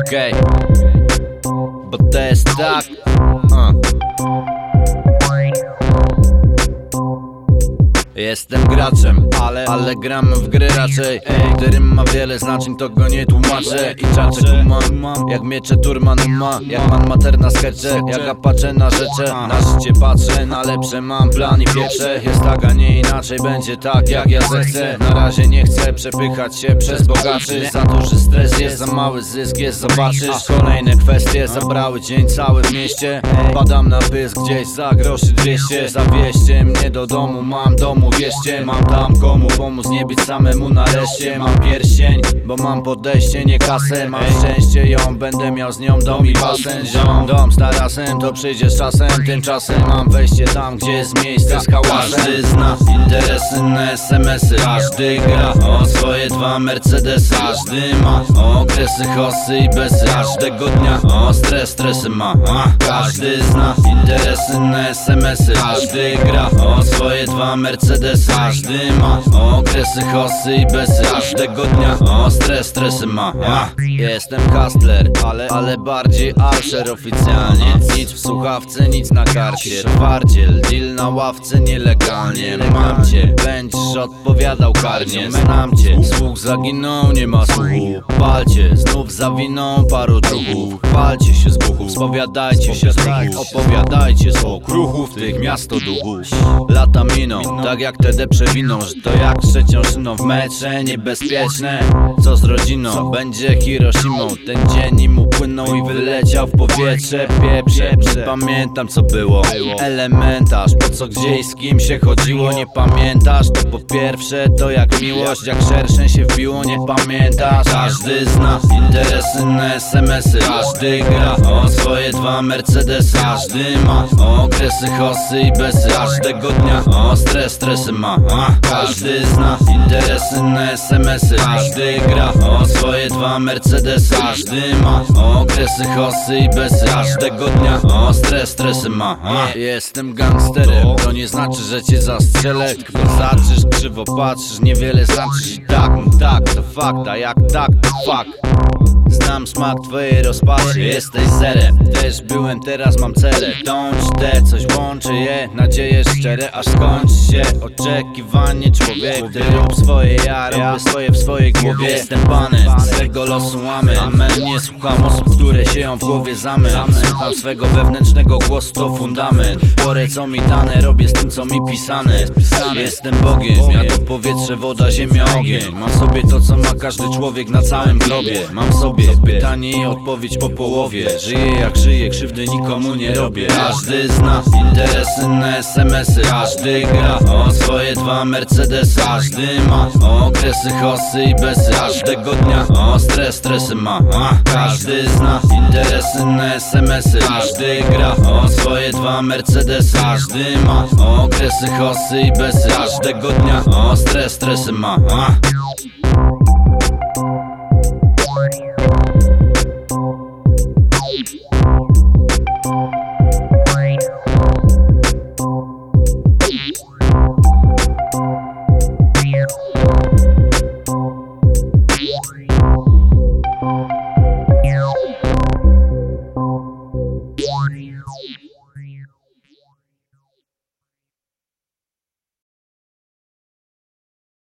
Okej, bo to jest tak. Uh. Jestem graczem, ale, ale gram w gry raczej. Ej, którym ma wiele znaczeń, to go nie tłumaczę. I czaczek mam, jak miecze Turman ma. Jak man materna skecze, jak apaczę na rzecze Na życie patrzę, na lepsze mam plan i pieprze Jest tak, a nie inaczej, będzie tak jak ja zechcę. Na razie nie chcę przepychać się przez bogaczy. Za duży stres jest, za mały zysk jest, zobaczysz. Kolejne kwestie zabrały dzień cały w mieście. Badam na pysk gdzieś za groszy 200 Zawieźcie mnie do domu, mam domu wieście Mam tam komu pomóc, nie być samemu nareszcie Mam pierścień, bo mam podejście, nie kasę. Mam szczęście ją, będę miał z nią dom i basen. Ziom, dom z tarasem, to przyjdzie z czasem. Tymczasem mam wejście tam, gdzie jest miejsce z hałasem. Każdy zna interesy na smsy Każdy gra o swoje dwa Mercedesy Każdy ma okresy hosy i besy. Każdego dnia o stres, stresy ma Każdy zna interesy na smsy Każdy gra o swoje dwa Mercedesy Każdy ma okresy hosy i besy Każdego dnia. O stres, stresy ma. A, Jestem hustler, ale, ale bardziej alszer oficjalnie. Nic w słuchawce, nic na karcie. Twardziel, deal na ławce nielegalnie. Mam cię, będziesz odpowiadał karnie. Znam cię, słuch zaginął, nie ma słuchu. Palcie, znów zawiną paru druhów Palcie się z buchów, spowiadajcie się z ruchów Opowiadajcie z okruchów, tych miasto duchów. Lata miną, tak jak te przewiną Że to jak trzecią szyną w metrze Niebezpieczne, co z rodziną? Będzie Hiroshimą, ten dzień im upłynął I wyleciał w powietrze, pieprze pamiętam co było, elementarz Po co gdzie z kim się chodziło Nie pamiętasz, to po pierwsze To jak miłość, jak szerszeń się wbiło Nie pamiętasz, każdy zna Interesy na smsy, każdy gra O swoje dwa Mercedesy. Każdy ma okresy hosy i besy. Każdego dnia o stres, stresy ma. Każdy zna interesy na smsy Każdy gra o swoje dwa Mercedesy. Każdy ma okresy hosy i besy. Każdego dnia o stres, stresy ma. Jestem gangsterem, to nie znaczy, że cię zastrzelę. Tylko zaczysz, krzywo patrzysz, niewiele znaczysz I tak, tak, to fakt, a jak tak, to fakt Znam smak twojej rozpaczy, jesteś zerem. Też byłem, teraz mam celę Dąć te, coś łączy je. Nadzieje szczere, aż skończy się Oczekiwanie człowiek Ty rób swoje, ja robię swoje w swojej głowie. Jestem panem, swego losu mamy Amen, nie słucham osób, które sieją w głowie zamę Słucham swego wewnętrznego głosu, to fundament. Porę co mi dane, robię z tym co mi pisane. Jestem Bogiem, ja to powietrze, woda, ziemia, ogień. Mam sobie to co ma każdy człowiek na całym globie Mam sobie pytanie i odpowiedź po połowie. Żyję jak żyję, krzywdy nikomu nie robię. Każdy zna interesy na smsy Każdy gra o swoje dwa Mercedesy. Każdy ma okresy hosy i besy. Każdego dnia o stres, stresy ma. Każdy zna interesy na smsy Każdy gra o swoje dwa Mercedesy. Każdy ma okresy hosy i besy. Każdego dnia o stres, stresy ma. Beep.